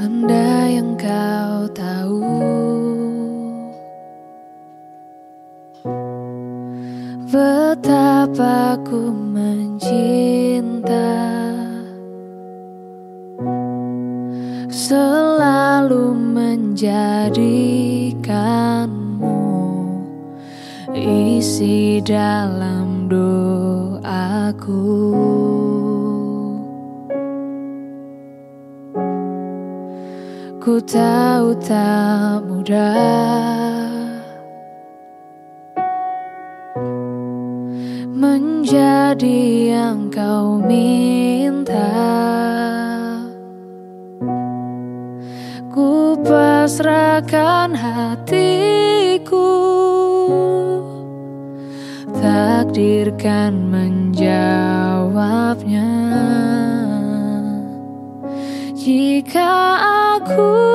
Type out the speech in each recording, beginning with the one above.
Andai yang kau tahu. Betapa ku mencinta. Selalu menjadikanmu Isi dalam doaku Ku tahu tak mudah Menjadi yang kau minta. Ku pasrahkan hatiku Takdirkan menjawabnya. Jika aku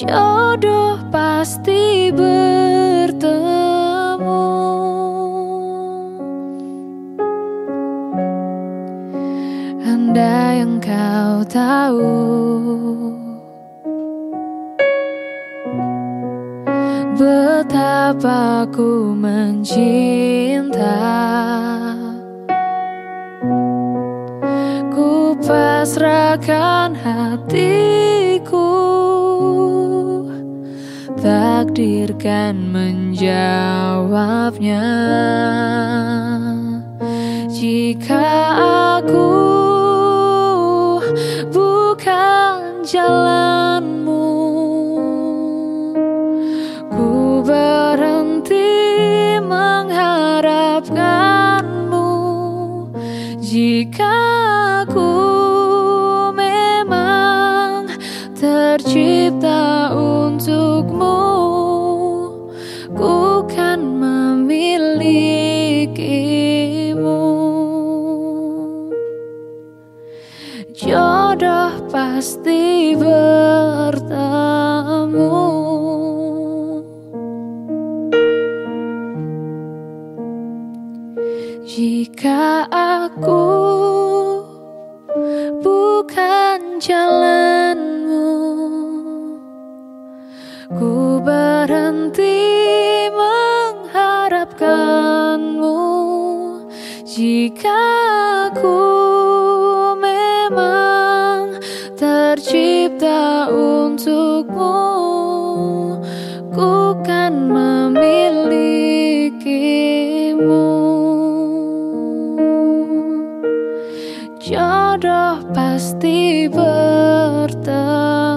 Jodoh pasti bertemu. Andai yang kau tahu Betapa ku mencinta. Ku pasrahkan hatiku Takdirkan menjawabnya. Jika aku bukan jalanmu Ku berhenti mengharapkanmu. Jika aku memang tercipta untukmu memilikimu. Jodoh pasti bertemu. Jika aku bukan jalanmu Ku berhenti Jika aku memang tercipta untukmu Ku kan memilikimu. Jodoh pasti bertemu.